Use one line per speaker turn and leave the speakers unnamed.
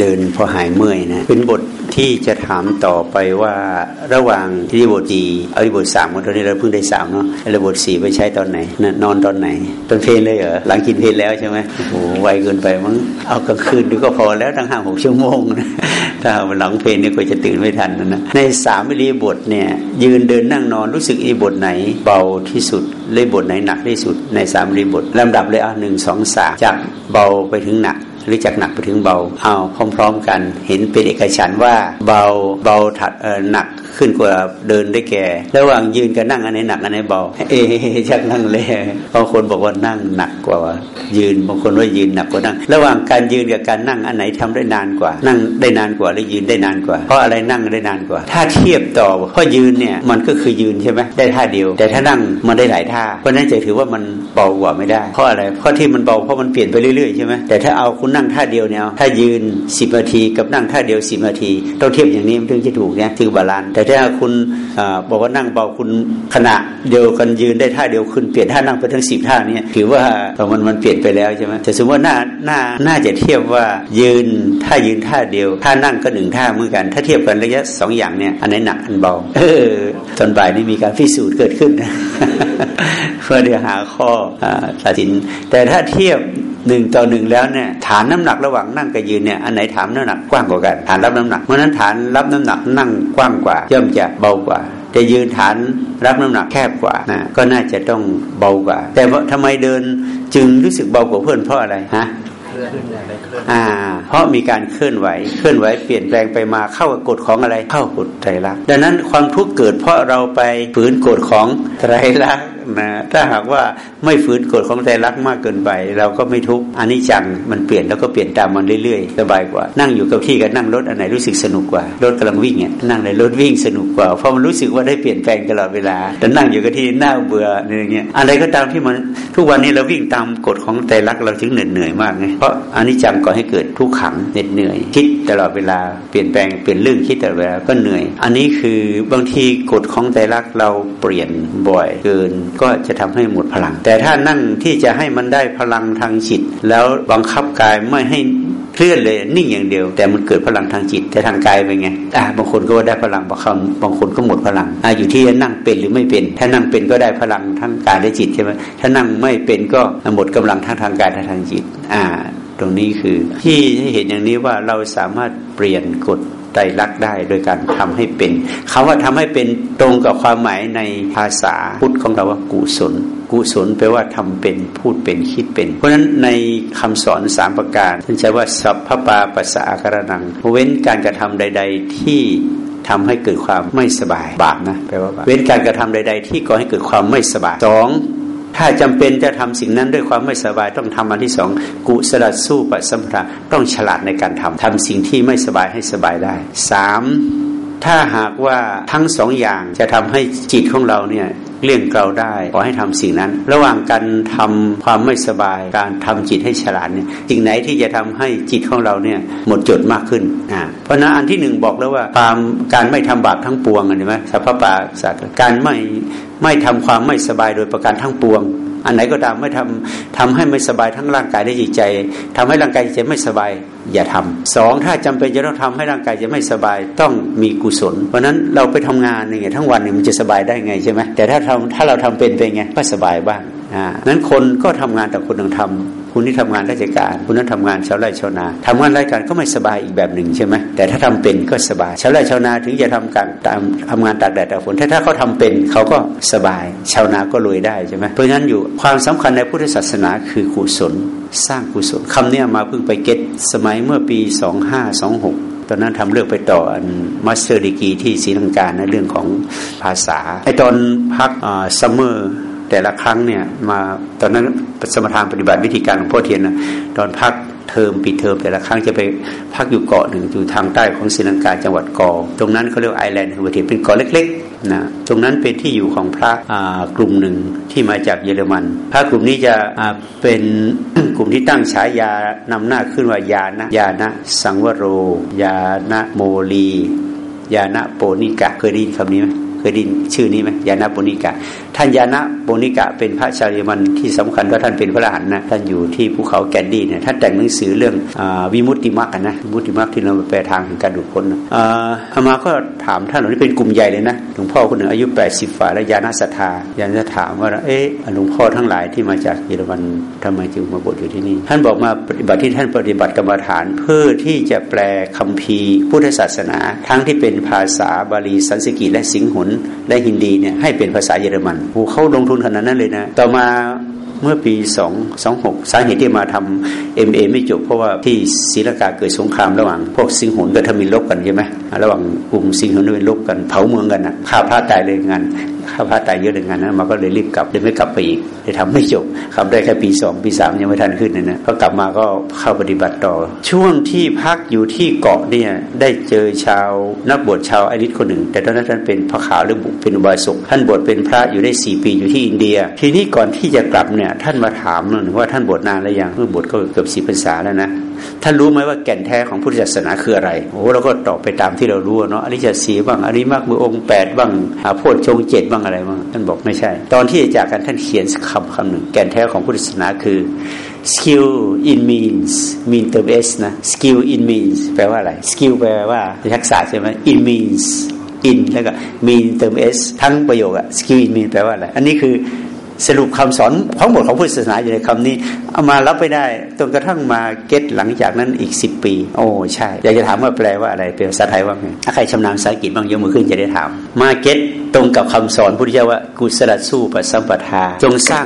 เดินพอหายเมื่อยนะเป็นบทที่จะถามต่อไปว่าระหว่างที่บทสี่อริบทสามตอนนี้เราเพิ่งได้สามเนาะอริบทสี่ไปใช้ตอนไหนนอนตอนไหน ตอนเพลนเลยเหรอหลังกินเพลนแล้วใช่ไหมโอ้ไวเกินไปมั้งเอากลางคืนดูก็พอแล้วตั้งห้าหกชั่วโมงนะถ้าหลังเพลนนี่ก็จะตื่นไม่ทันนะในสามอริบทเนี่ยยืนเดินนั่งนอนรู้สึกอริบทไหนเบาที่สุดเลยบทไหนหนักที่สุดในสามอริบทลำดับเลยอะหนึ่งสองสามจากเบาไปถึงหนัก หรือจากหนักไปถึงเบาเอาพร้อม ๆ กัน เห็นเป็นเอกฉันว่าเบาเบาถัดหนัก ขึ้นกว่าเดินได้แก่ ระหว่างยืนกับนั่งอันไหนหนักอันไหนเบา เอ๊ชักนั่งเลยบางคนบอกว่านั่งหนักกว่า ยืนบางคนว่ายืนหนักกว่านั่ง ระหว่างการยืนกับการนั่งอันไหนทำได้นานกว่า นั่งได้นานกว่าหรือยืนได้นานกว่า เพราะอะไรนั่งได้นานกว่า ถ้าเทียบต่อเพราะยืนเนี่ยมันก็คือยืนใช่ไหมได้ท่าเดียว แต่ถ้านั่งมันได้หลายท่า เพราะนั้นจะถือว่ามันเบากว่าไม่ได้ เพราะอะไร เพราะที่มันเบาเพราะมันเปลี่ยนไปเรื่อยๆใช่ไหมแต่ถ้าเอาคุณนั่งท่าเดียวเนี่ยถ้ายืนสิบนาทีกับนั่งท่าเดียวสิบนาทีต้องเทียบอย่างนี้มันถึงจะถูกเนี่ยถึง balance แต่ถ้าคุณบอกว่านั่งเบาคุณขณะเดียวกันยืนได้ท่าเดียวคุณเปลี่ยนท่านั่งไปทั้งสิบท่านี่ถือว่ามันมันเปลี่ยนไปแล้วใช่ไหมแต่สมมติว่าหน้าหน้าน่าจะเทียบว่ายืนท่ายืนท่าเดียวท่านั่งก็หนึ่งท่าเหมือนกัน ถ้าเทียบกันระยะสองอย่างเนี่ยอันไหนหนักอันเบาเออตอนบ่ายนี้มีการพิสูจน์เกิดขึ้นเพื่อที่หาข้อตัดสิน แต่ถ้าเทียบ หนึ่งต่อหนึ่งแล้วเนี่ยฐานน้ำหนักระหว่างนั่งกับยืนเนี่ยอันไหนฐานน้ำหนักกว้างกว่ากันฐานรับน้ำหนักเพราะนั้นฐานรับน้ำหนักนั่งกว้างกว่าย่อมจะเบากว่าแต่ยืนฐานรับน้ำหนักแคบกว่านะก็น่าจะต้องเบากว่า แต่ว่าทำไมเดินจึงรู้สึกเบากว่าเพื่อนเพราะอะไรฮะ อ่า เพราะมีการเคลื่อนไหว เคลื่อนไหวเปลี่ยนแปลงไปมาเข้ากับกฎของอะไร เข้ากฎไตรลักษณ์ดังนั้นความทุกข์เกิดเพราะเราไปฝืนกฎของไตรลักษณ์นะถ้าหากว่าไม่ฝืนกฎของใจรักมากเกินไป เราก็ไม่ทุกข์อันนี้จังมันเปลี่ยนแล้วก็เปลี่ยนตามมันเรื่อยๆสบายกว่า นั่งอยู่กับที่กับนั่งรถอันไหนรู้สึกสนุกกว่ารถกำลังวิ่งเนี่ยนั่งในรถวิ่งสนุกกว่าเพราะมันรู้สึกว่าได้เปลี่ยนแปลงตลอดเวลาแต่นั่งอยู่กับที่น่าเบื่ออะไรเงี้ยอะไรก็ตามที่มันทุกวันนี้เราวิ่งตามกฎของใจรักเราถึงเหนื่อยเหนื่อยมากไงเพราะอันนี้จังก่อให้เกิดทุกขังเหน็ดเหนื่อย คิดตลอดเวลาเปลี่ยนแปลงเปลี่ยนเรื่องคิดตลอดเวลาก็เหนื่อย อันนี้คือบางทีกฎของใจรักเราเปลี่ยนบ่อยเกินก็จะทำให้หมดพลัง แต่ถ้านั่งที่จะให้มันได้พลังทางจิต แล้วบังคับกายไม่ให้ เคลื่อนเลยนิ่งอย่างเดียว แต่มันเกิดพลังทางจิตแต่ทางกายเป็นไงอ่าบางคนก็ได้พลังบางคนบางคนก็หมดพลังอ่าอยู่ที่นั่งเป็นหรือไม่เป็น ถ้านั่งเป็นก็ได้พลังทั้งกายและจิตใช่ไหมถ้านั่งไม่เป็นก็หมดกำลังทั้งทางกายและทางจิต อ่า ตรงนี้คือที่เห็นอย่างนี้ว่าเราสามารถเปลี่ยนกฎ ไตรลักษณ์ได้โดยการทำให้เป็นคำว่าทำให้เป็นตรงกับความหมายในภาษาพุทธของเราว่ากุศล กุศลแปลว่าทำเป็นพูดเป็นคิดเป็น เพราะฉะนั้นในคำสอนสามประการท่านใช้ว่าสัพพปาปัสสะอาการนังเว้นการกระทำใด ๆ ที่ทำให้เกิดความไม่สบายบาปนะแปลว่าบาปเว้นการกระทำใด ๆ ที่ก่อให้เกิดความไม่สบายสอง ถ้าจำเป็นจะทำสิ่งนั้นด้วยความไม่สบายต้องทำอันที่สองกุศลสู้ปัสสัมภะต้องฉลาดในการทำทำสิ่งที่ไม่สบายให้สบายได้สามถ้าหากว่าทั้งสองอย่างจะทำให้จิตของเราเนี่ยเลี่ยงเกลาได้ขอให้ทำสิ่งนั้น ระหว่างการทำความไม่สบาย การทำจิตให้ฉลาดเนี่ยสิ่งไหนที่จะทำให้จิตของเราเนี่ยหมดจดมากขึ้นอ่าเพราะนั้นอันที่หนึ่งบอกแล้วว่าความการไม่ทำบาปทั้งปวงเห็นไหมสัพพะปาสัตว์การไม่ ไม่ทำความไม่สบายโดยประการทั้งปวง อันไหนก็ตามไม่ทำทำให้ไม่สบายทั้งร่างกายและจิตใจทำให้ร่างกายจิตใจไม่สบายอย่าทำสองถ้าจำเป็นจะต้องทำให้ร่างกายจะไม่สบายต้องมีกุศล เพราะนั้นเราไปทำงานเนี่ยทั้งวันเนี่ยมันจะสบายได้ไงใช่ไหมแต่ถ้าทำถ้าเราทำเป็นเป็นไงก็สบายบ้างอ่านั้นคนก็ทำงานแต่คนต้องทำ คุณที่ทำงานราชการ คุณนั้นทำงานชาวไร่ชาวนาทำงานราชการก็ไม่สบายอีกแบบหนึ่งใช่ไหมแต่ถ้าทำเป็นก็สบายชาวไร่ชาวนาถึงจะทำการตามทำงานตากแดดตากฝนถ้าถ้าเขาทำเป็นเขาก็สบาย ชาวนาก็รวยได้ใช่ไหมเพราะฉะนั้นอยู่ความสำคัญในพุทธศาสนาคือกุศล สร้างกุศลคำนี้มาเพิ่งไป get สมัยเมื่อปีสองห้าสองหกตอนนั้นทำเรื่องไปต่ออัน master degree ที่ศรีลังกาในเรื่องของภาษาไอตอนพัก summer แต่ละครั้งเนี่ยมาตอนนั้นสมาทานปฏิบัติวิธีการของพ่อเทียนนะตอนพักเทอมปิดเทอมแต่ละครั้งจะไปพักอยู่เกาะหนึ่งอยู่ทางใต้ของศรีลังกาจังหวัดกอลตรงนั้นเขาเรียก Island Hermitage เป็นเกาะเล็กๆนะตรงนั้นเป็นที่อยู่ของพระกลุ่มหนึ่งที่มาจากเยอรมัน พระกลุ่มนี้จะเป็นกลุ่มที่ตั้งฉายานำหน้าขึ้นว่ายานะยานะสังวโร ยานะโมลี ยานะโปนิกะเคยได้ยินคำนี้ไหม เคยได้ยินชื่อนี้ไหมยานาโปนิกะ ท่านยานาโปนิกะ เป็นพระชาวเยอรมันที่สำคัญเพราะท่านเป็นพระอรหันต์นะท่านอยู่ที่ภูเขาแคนดีเนี่ยท่านแต่งหนังสือเรื่องอวิมุตติมรรคนะวิมุตติมรรคที่เราแปลทางแห่งการดุจพ้นอามาก็ถามท่านหลวงนี่เป็นกลุ่มใหญ่เลยนะหลวงพ่อคนหนึ่งอายุ 80ฝ่าและยานาศรัทธายานาถามว่าเอ๊ะหลวงพ่อทั้งหลายที่มาจากเยอรมันทำไมจึงมาบวชอยู่ที่นี่ท่านบอกมาปฏิบัติที่ท่านปฏิบัติกรรมฐานเพื่อที่จะแปลคัมภีร์พุทธศาสนา ทั้งที่เป็นภาษาบาลีสันสกิและสิงหนและฮินดีเนี่ยให้เป็นภาษาเยอรมันโอ้เขาลงทุนขนาดนั้นเลยนะ ต่อมาเมื่อปี2 2 6สาเหตุที่มาทำ MA ไม่จบเพราะว่าที่ศรีลังกาเกิดสงครามระหว่าง พวกสิงห์หนกับทมินลบกันใช่ไหม ระหว่างกลุ่มสิงหลกับรบกันเผาเมืองกันนะฆ่าพระตายเลยงานฆ่าพระตายเยอะเลยงานนั้นมาก็เลยรีบกลับเลยไม่กลับไปอีกเลยทำไม่จบทำได้แค่ปีสองปีสามยังไม่ทันขึ้นนะนะก็กลับมาก็เข้าปฏิบัติต่อ ช่วงที่พักอยู่ที่เกาะเนี่ยได้เจอชาวนักบวชชาวไอริชคนหนึ่ง แต่ตอนนั้นท่านเป็นผ้าขาวหรือบุเป็นอุบาสกท่านบวชเป็นพระอยู่ได้สี่ปีอยู่ที่อินเดีย ทีนี้ก่อนที่จะกลับเนี่ยท่านมาถามว่าท่านบวชนานแล้วยังเมื่อบวชก็เกือบสี่พรรษาแล้วนะท่านรู้ไหมว่าแก่นแท้ของพุทธศาสนาคืออะไรโอ้เราก็ตอบไปตามที่ที่เรารู้เนาะอริยสีบ้างอริมักมือองค์แปดบ้างอาโพชฌงเจ็ดบ้างอะไรบ้างท่านบอกไม่ใช่ ตอนที่จากกันท่านเขียนคำคำหนึ่ง แก่นแท้ของพุทธศาสนาคือ skill in means mean เติม s นะ skill in means แปลว่าอะไร skill แปลว่าทักษะใช่ไหม in means in แล้วก็ mean เติม s ทั้งประโยคอะ skill in means แปลว่าอะไร อันนี้คือ สรุปคำสอนทั้งหมดของพุทธศาสนาอยู่ในคำนี้ เอามารับไปได้จนกระทั่งมาเก็ตหลังจากนั้นอีกสิบปี โอ้ใช่ อยากจะถามว่าแปลว่าอะไรเป็นภาษาไทยว่าไงถ้าใครชำนาญภาษาอังกฤษบ้างยกมือขึ้นจะได้ถาม มาเก็ตตรงกับคำสอนพุทธเจ้าว่ากุศลสู้ปัสสัมปทา จงสร้าง